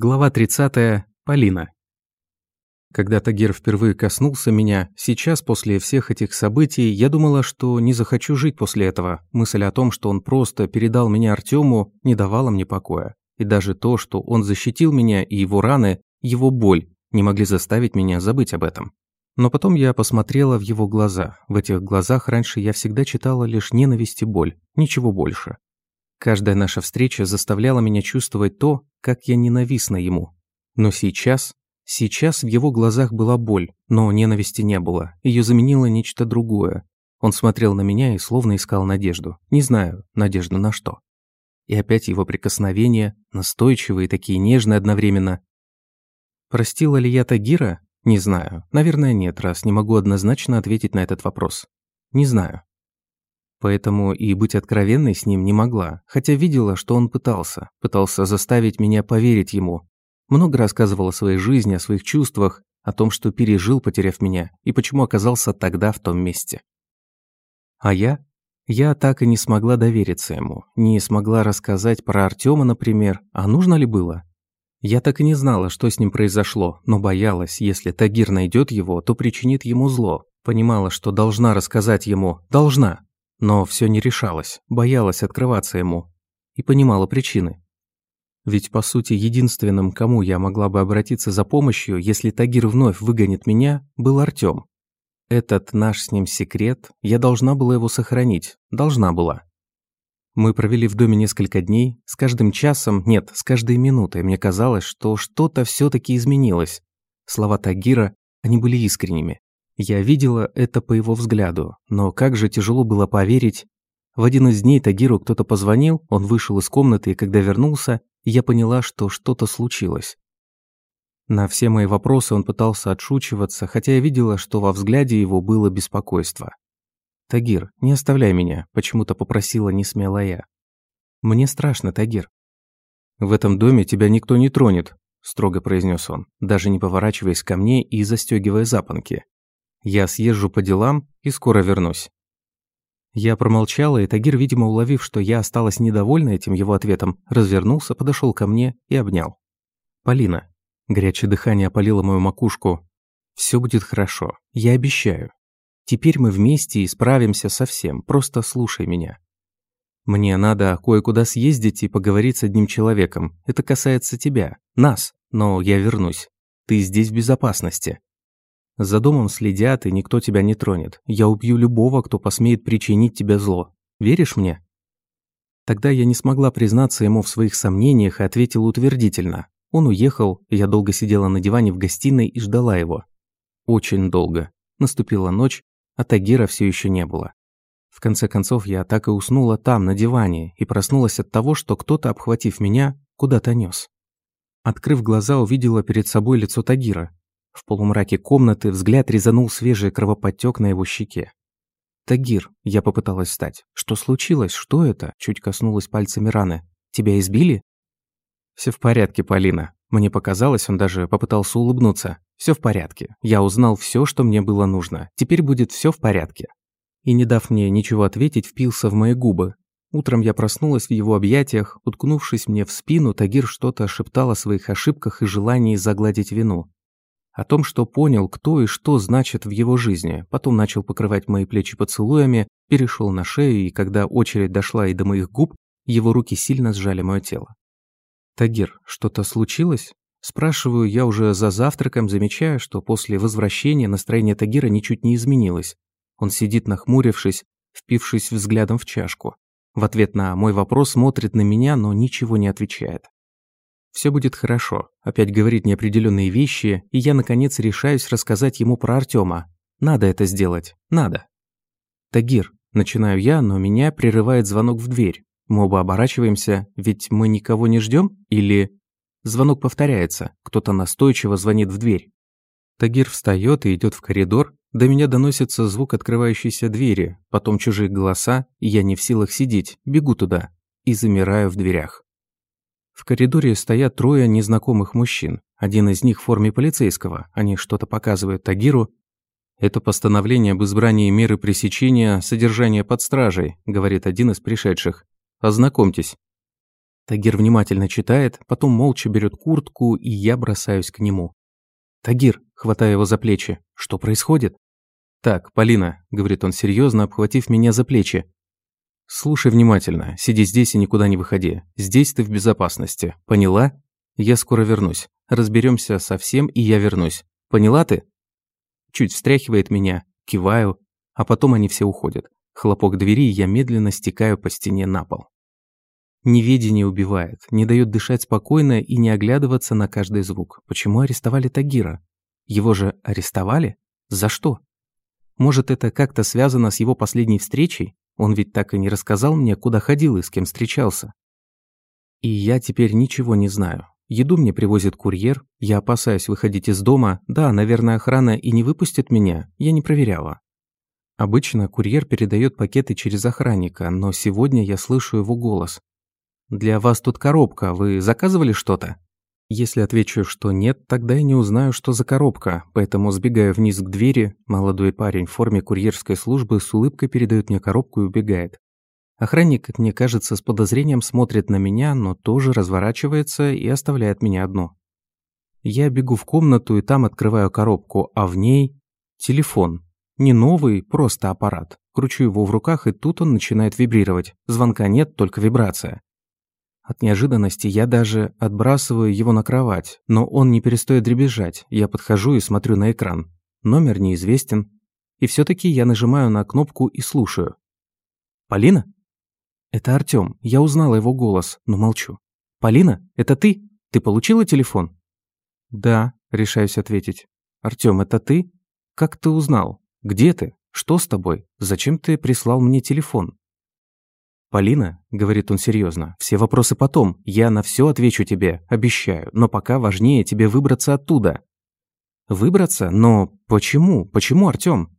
Глава 30. Полина. Когда Тагир впервые коснулся меня, сейчас, после всех этих событий, я думала, что не захочу жить после этого. Мысль о том, что он просто передал меня Артему, не давала мне покоя. И даже то, что он защитил меня и его раны, его боль, не могли заставить меня забыть об этом. Но потом я посмотрела в его глаза. В этих глазах раньше я всегда читала лишь ненависть и боль, ничего больше. Каждая наша встреча заставляла меня чувствовать то, как я ненавистна ему. Но сейчас, сейчас в его глазах была боль, но ненависти не было. Ее заменило нечто другое. Он смотрел на меня и словно искал надежду. Не знаю, надежду на что. И опять его прикосновения, настойчивые, такие нежные одновременно. Простила ли я Тагира? Не знаю. Наверное, нет, раз не могу однозначно ответить на этот вопрос. Не знаю. Поэтому и быть откровенной с ним не могла, хотя видела, что он пытался, пытался заставить меня поверить ему. Много рассказывал о своей жизни, о своих чувствах, о том, что пережил, потеряв меня, и почему оказался тогда в том месте. А я? Я так и не смогла довериться ему, не смогла рассказать про Артема, например, а нужно ли было? Я так и не знала, что с ним произошло, но боялась, если Тагир найдет его, то причинит ему зло. Понимала, что должна рассказать ему, должна, но все не решалось, боялась открываться ему. И понимала причины. Ведь, по сути, единственным, кому я могла бы обратиться за помощью, если Тагир вновь выгонит меня, был Артём. Этот наш с ним секрет, я должна была его сохранить, должна была. Мы провели в доме несколько дней, с каждым часом, нет, с каждой минутой мне казалось, что что-то все таки изменилось. Слова Тагира, они были искренними. Я видела это по его взгляду, но как же тяжело было поверить. В один из дней Тагиру кто-то позвонил, он вышел из комнаты, и когда вернулся, я поняла, что что-то случилось. На все мои вопросы он пытался отшучиваться, хотя я видела, что во взгляде его было беспокойство. «Тагир, не оставляй меня», – почему-то попросила несмелая я. «Мне страшно, Тагир». «В этом доме тебя никто не тронет», – строго произнес он, даже не поворачиваясь ко мне и застегивая запонки. Я съезжу по делам и скоро вернусь». Я промолчала, и Тагир, видимо, уловив, что я осталась недовольна этим его ответом, развернулся, подошел ко мне и обнял. «Полина». Горячее дыхание опалило мою макушку. «Все будет хорошо. Я обещаю. Теперь мы вместе и справимся со всем. Просто слушай меня. Мне надо кое-куда съездить и поговорить с одним человеком. Это касается тебя, нас. Но я вернусь. Ты здесь в безопасности. За домом следят, и никто тебя не тронет. Я убью любого, кто посмеет причинить тебе зло. Веришь мне?» Тогда я не смогла признаться ему в своих сомнениях и ответила утвердительно. Он уехал, я долго сидела на диване в гостиной и ждала его. Очень долго. Наступила ночь, а Тагира все еще не было. В конце концов, я так и уснула там, на диване, и проснулась от того, что кто-то, обхватив меня, куда-то нес. Открыв глаза, увидела перед собой лицо Тагира. В полумраке комнаты взгляд резанул свежий кровоподтек на его щеке. «Тагир», – я попыталась встать. «Что случилось? Что это?» – чуть коснулась пальцами раны. «Тебя избили?» Все в порядке, Полина». Мне показалось, он даже попытался улыбнуться. Все в порядке. Я узнал все, что мне было нужно. Теперь будет все в порядке». И, не дав мне ничего ответить, впился в мои губы. Утром я проснулась в его объятиях, уткнувшись мне в спину, Тагир что-то шептал о своих ошибках и желании загладить вину о том, что понял, кто и что значит в его жизни, потом начал покрывать мои плечи поцелуями, перешел на шею, и когда очередь дошла и до моих губ, его руки сильно сжали мое тело. «Тагир, что-то случилось?» Спрашиваю я уже за завтраком, замечая, что после возвращения настроение Тагира ничуть не изменилось. Он сидит нахмурившись, впившись взглядом в чашку. В ответ на мой вопрос смотрит на меня, но ничего не отвечает. Все будет хорошо. Опять говорит неопределенные вещи, и я, наконец, решаюсь рассказать ему про Артема. Надо это сделать. Надо. Тагир. Начинаю я, но меня прерывает звонок в дверь. Мы оба оборачиваемся, ведь мы никого не ждем? Или... Звонок повторяется. Кто-то настойчиво звонит в дверь. Тагир встает и идет в коридор. До меня доносится звук открывающейся двери, потом чужие голоса, и я не в силах сидеть, бегу туда и замираю в дверях. В коридоре стоят трое незнакомых мужчин. Один из них в форме полицейского. Они что-то показывают Тагиру. «Это постановление об избрании меры пресечения содержания под стражей», говорит один из пришедших. «Ознакомьтесь». Тагир внимательно читает, потом молча берет куртку, и я бросаюсь к нему. «Тагир», хватая его за плечи, – «что происходит?» «Так, Полина», – говорит он серьезно, обхватив меня за плечи. «Слушай внимательно, сиди здесь и никуда не выходи. Здесь ты в безопасности. Поняла? Я скоро вернусь. Разберемся со всем, и я вернусь. Поняла ты?» Чуть встряхивает меня, киваю, а потом они все уходят. Хлопок двери, и я медленно стекаю по стене на пол. Неведение убивает, не дает дышать спокойно и не оглядываться на каждый звук. Почему арестовали Тагира? Его же арестовали? За что? Может, это как-то связано с его последней встречей? Он ведь так и не рассказал мне, куда ходил и с кем встречался. И я теперь ничего не знаю. Еду мне привозит курьер, я опасаюсь выходить из дома. Да, наверное, охрана и не выпустит меня, я не проверяла. Обычно курьер передает пакеты через охранника, но сегодня я слышу его голос. «Для вас тут коробка, вы заказывали что-то?» Если отвечу, что нет, тогда я не узнаю, что за коробка, поэтому сбегаю вниз к двери, молодой парень в форме курьерской службы с улыбкой передает мне коробку и убегает. Охранник, как мне кажется, с подозрением смотрит на меня, но тоже разворачивается и оставляет меня одну. Я бегу в комнату и там открываю коробку, а в ней телефон. Не новый, просто аппарат. Кручу его в руках, и тут он начинает вибрировать. Звонка нет, только вибрация. От неожиданности я даже отбрасываю его на кровать, но он не перестает дребезжать. Я подхожу и смотрю на экран. Номер неизвестен. И все таки я нажимаю на кнопку и слушаю. «Полина?» «Это Артём. Я узнала его голос, но молчу». «Полина, это ты? Ты получила телефон?» «Да», — решаюсь ответить. «Артём, это ты? Как ты узнал? Где ты? Что с тобой? Зачем ты прислал мне телефон?» «Полина», — говорит он серьезно, — «все вопросы потом. Я на все отвечу тебе, обещаю. Но пока важнее тебе выбраться оттуда». «Выбраться? Но почему? Почему, Артём?»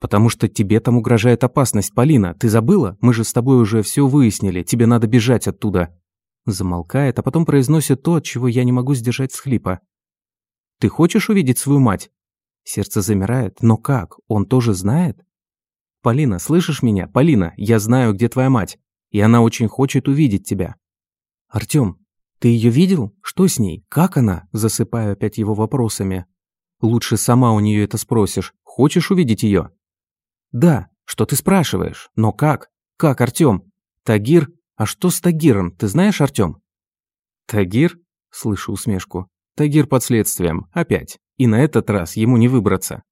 «Потому что тебе там угрожает опасность, Полина. Ты забыла? Мы же с тобой уже все выяснили. Тебе надо бежать оттуда». Замолкает, а потом произносит то, от чего я не могу сдержать схлипа. «Ты хочешь увидеть свою мать?» Сердце замирает. «Но как? Он тоже знает?» «Полина, слышишь меня? Полина, я знаю, где твоя мать, и она очень хочет увидеть тебя». «Артём, ты её видел? Что с ней? Как она?» Засыпаю опять его вопросами. «Лучше сама у неё это спросишь. Хочешь увидеть её?» «Да. Что ты спрашиваешь? Но как? Как, Артём? Тагир? А что с Тагиром, ты знаешь, Артём?» «Тагир?» – слышу усмешку. «Тагир под следствием. Опять. И на этот раз ему не выбраться».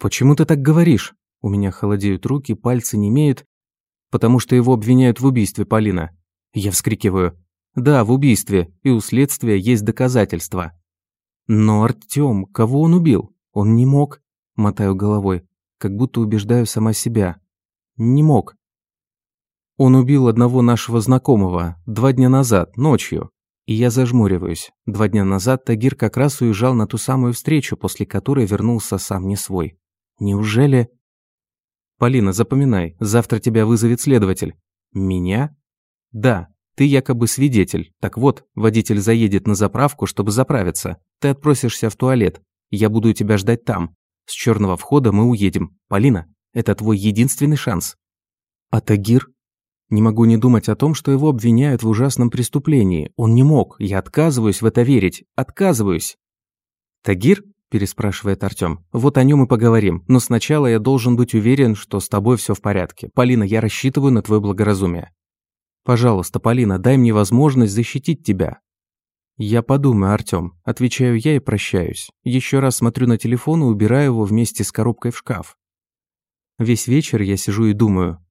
«Почему ты так говоришь?» У меня холодеют руки, пальцы не имеют, потому что его обвиняют в убийстве Полина. Я вскрикиваю. Да, в убийстве, и у следствия есть доказательства. Но Артём, кого он убил? Он не мог. Мотаю головой, как будто убеждаю сама себя. Не мог. Он убил одного нашего знакомого два дня назад, ночью. И я зажмуриваюсь. Два дня назад Тагир как раз уезжал на ту самую встречу, после которой вернулся сам не свой. Неужели... «Полина, запоминай, завтра тебя вызовет следователь». «Меня?» «Да, ты якобы свидетель. Так вот, водитель заедет на заправку, чтобы заправиться. Ты отпросишься в туалет. Я буду тебя ждать там. С черного входа мы уедем. Полина, это твой единственный шанс». «А Тагир?» Не могу не думать о том, что его обвиняют в ужасном преступлении. Он не мог. Я отказываюсь в это верить. Отказываюсь. «Тагир?» Переспрашивает Артём. «Вот о нем и поговорим. Но сначала я должен быть уверен, что с тобой все в порядке. Полина, я рассчитываю на твое благоразумие. Пожалуйста, Полина, дай мне возможность защитить тебя». «Я подумаю, Артём», – отвечаю я и прощаюсь. Еще раз смотрю на телефон и убираю его вместе с коробкой в шкаф. Весь вечер я сижу и думаю.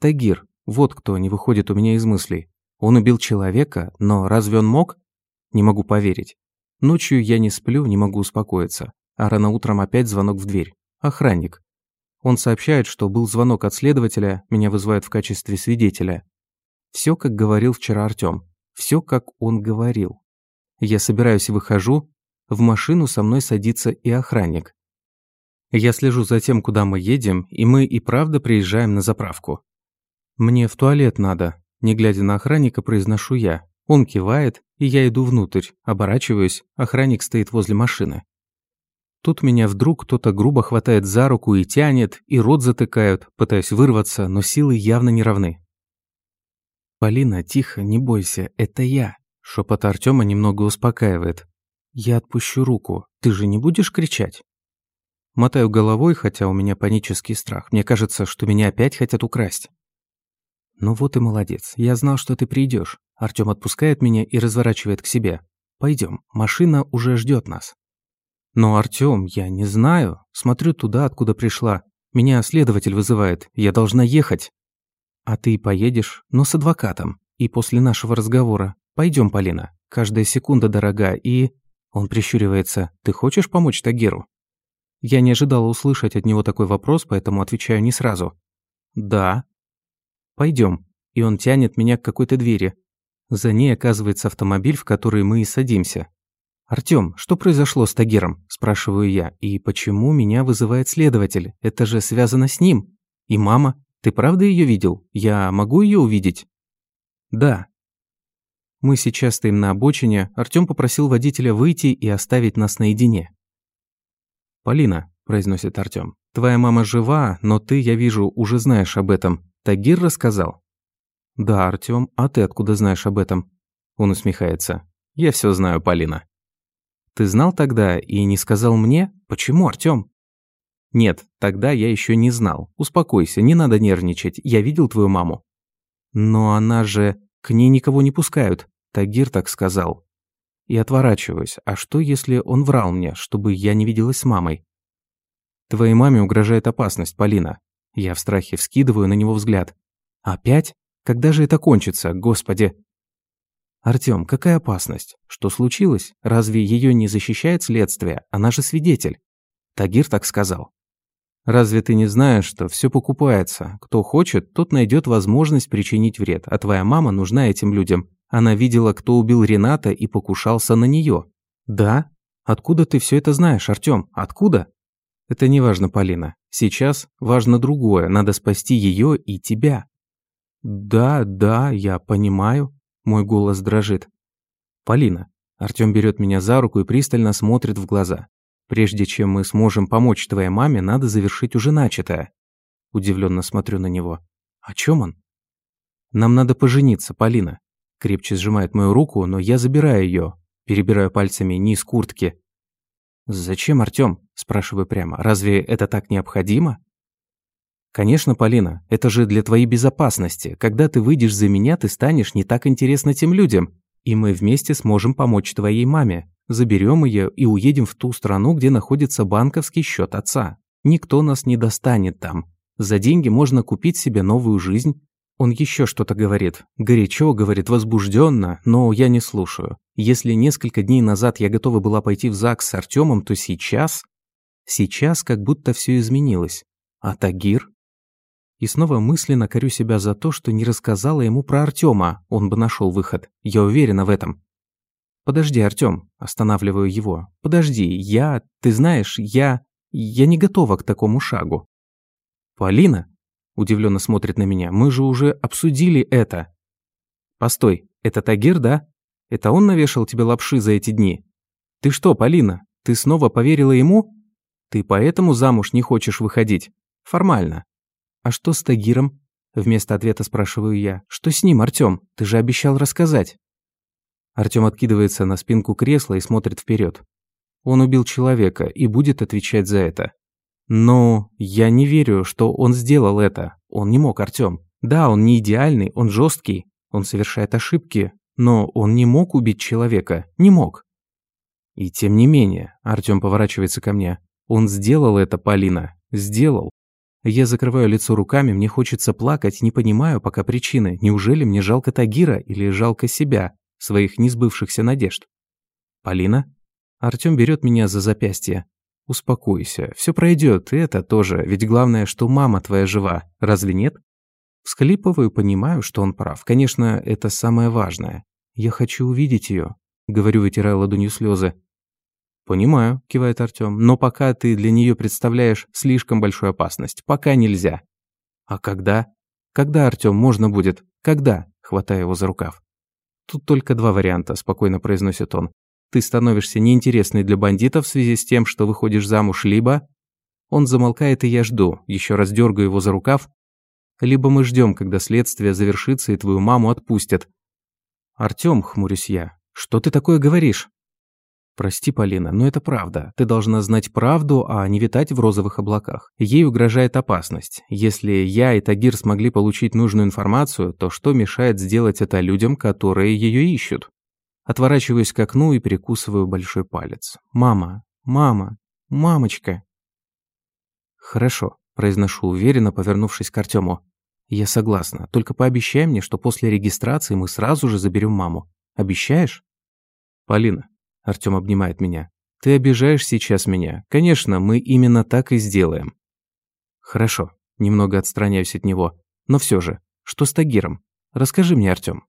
Тагир, вот кто не выходит у меня из мыслей. Он убил человека, но разве он мог? Не могу поверить. Ночью я не сплю, не могу успокоиться. А рано утром опять звонок в дверь. Охранник. Он сообщает, что был звонок от следователя, меня вызывают в качестве свидетеля. Все, как говорил вчера Артём. Все, как он говорил. Я собираюсь и выхожу. В машину со мной садится и охранник. Я слежу за тем, куда мы едем, и мы и правда приезжаем на заправку. «Мне в туалет надо», – не глядя на охранника, произношу я. Он кивает, и я иду внутрь, оборачиваюсь, охранник стоит возле машины. Тут меня вдруг кто-то грубо хватает за руку и тянет, и рот затыкают, пытаясь вырваться, но силы явно не равны. «Полина, тихо, не бойся, это я». Шепот Артема немного успокаивает. «Я отпущу руку. Ты же не будешь кричать?» Мотаю головой, хотя у меня панический страх. Мне кажется, что меня опять хотят украсть. «Ну вот и молодец. Я знал, что ты придешь. Артём отпускает меня и разворачивает к себе. Пойдем, машина уже ждет нас. Но, Артём, я не знаю. Смотрю туда, откуда пришла. Меня следователь вызывает. Я должна ехать. А ты поедешь, но с адвокатом. И после нашего разговора. Пойдем, Полина. Каждая секунда дорога и... Он прищуривается. Ты хочешь помочь Тагиру? Я не ожидала услышать от него такой вопрос, поэтому отвечаю не сразу. «Да». «Пойдем». И он тянет меня к какой-то двери. За ней оказывается автомобиль, в который мы и садимся. «Артём, что произошло с Тагиром?» – спрашиваю я. «И почему меня вызывает следователь? Это же связано с ним. И мама? Ты правда ее видел? Я могу ее увидеть?» «Да». Мы сейчас стоим на обочине. Артём попросил водителя выйти и оставить нас наедине. «Полина», – произносит Артём, – «твоя мама жива, но ты, я вижу, уже знаешь об этом. Тагир рассказал?» «Да, Артём, а ты откуда знаешь об этом?» Он усмехается. «Я все знаю, Полина». «Ты знал тогда и не сказал мне? Почему, Артём?» «Нет, тогда я еще не знал. Успокойся, не надо нервничать. Я видел твою маму». «Но она же... К ней никого не пускают. Тагир так сказал и отворачиваюсь. А что, если он врал мне, чтобы я не виделась с мамой? Твоей маме угрожает опасность, Полина. Я в страхе вскидываю на него взгляд. Опять? Когда же это кончится, господи? Артём, какая опасность? Что случилось? Разве ее не защищает следствие? Она же свидетель. Тагир так сказал. Разве ты не знаешь, что все покупается? Кто хочет, тот найдет возможность причинить вред, а твоя мама нужна этим людям. Она видела, кто убил Рената и покушался на нее. Да? Откуда ты все это знаешь, Артем? Откуда? Это не важно, Полина. Сейчас важно другое. Надо спасти ее и тебя. Да, да, я понимаю. Мой голос дрожит. Полина. Артем берет меня за руку и пристально смотрит в глаза. Прежде чем мы сможем помочь твоей маме, надо завершить уже начатое. Удивленно смотрю на него. О чем он? Нам надо пожениться, Полина. Крепче сжимает мою руку, но я забираю ее, перебираю пальцами низ куртки. «Зачем, Артём?» – спрашиваю прямо. «Разве это так необходимо?» «Конечно, Полина, это же для твоей безопасности. Когда ты выйдешь за меня, ты станешь не так интересна тем людям, и мы вместе сможем помочь твоей маме. Заберем ее и уедем в ту страну, где находится банковский счет отца. Никто нас не достанет там. За деньги можно купить себе новую жизнь, он еще что-то говорит. Горячо, говорит, возбужденно, но я не слушаю. Если несколько дней назад я готова была пойти в ЗАГС с Артемом, то сейчас... Сейчас как будто все изменилось. А Тагир? И снова мысленно корю себя за то, что не рассказала ему про Артема. Он бы нашел выход. Я уверена в этом. «Подожди, Артем, останавливаю его. «Подожди, я... Ты знаешь, я... Я не готова к такому шагу». «Полина?» Удивленно смотрит на меня. Мы же уже обсудили это. Постой, это Тагир, да? Это он навешал тебе лапши за эти дни? Ты что, Полина, ты снова поверила ему? Ты поэтому замуж не хочешь выходить? Формально. А что с Тагиром? Вместо ответа спрашиваю я. Что с ним, Артём? Ты же обещал рассказать. Артём откидывается на спинку кресла и смотрит вперед. Он убил человека и будет отвечать за это. Но я не верю, что он сделал это. Он не мог, Артём. Да, он не идеальный, он жесткий, он совершает ошибки, но он не мог убить человека, не мог. И тем не менее, Артём поворачивается ко мне. Он сделал это, Полина, сделал. Я закрываю лицо руками, мне хочется плакать, не понимаю пока причины. Неужели мне жалко Тагира или жалко себя, своих несбывшихся надежд? Полина? Артём берет меня за запястье. Успокойся, все пройдет, и это тоже, ведь главное, что мама твоя жива, разве нет? Всхлипываю, понимаю, что он прав. Конечно, это самое важное. Я хочу увидеть ее, говорю, вытирая ладонью слезы. Понимаю, кивает Артем, но пока ты для нее представляешь слишком большую опасность. Пока нельзя. А когда? Когда, Артем, можно будет? Когда? Хватая его за рукав. Тут только два варианта, спокойно произносит он. Ты становишься неинтересной для бандитов в связи с тем, что выходишь замуж, либо... Он замолкает, и я жду, еще раз дергаю его за рукав. Либо мы ждем, когда следствие завершится и твою маму отпустят. Артём, хмурюсь я, что ты такое говоришь? «Прости, Полина, но это правда. Ты должна знать правду, а не витать в розовых облаках. Ей угрожает опасность. Если я и Тагир смогли получить нужную информацию, то что мешает сделать это людям, которые ее ищут?» Отворачиваюсь к окну и перекусываю большой палец. «Мама! Мама! Мамочка!» «Хорошо», – произношу уверенно, повернувшись к Артему. «Я согласна. Только пообещай мне, что после регистрации мы сразу же заберем маму. Обещаешь?» «Полина, Артём обнимает меня. «Ты обижаешь сейчас меня. Конечно, мы именно так и сделаем». «Хорошо». Немного отстраняюсь от него. «Но все же, что с Тагиром? Расскажи мне, Артём».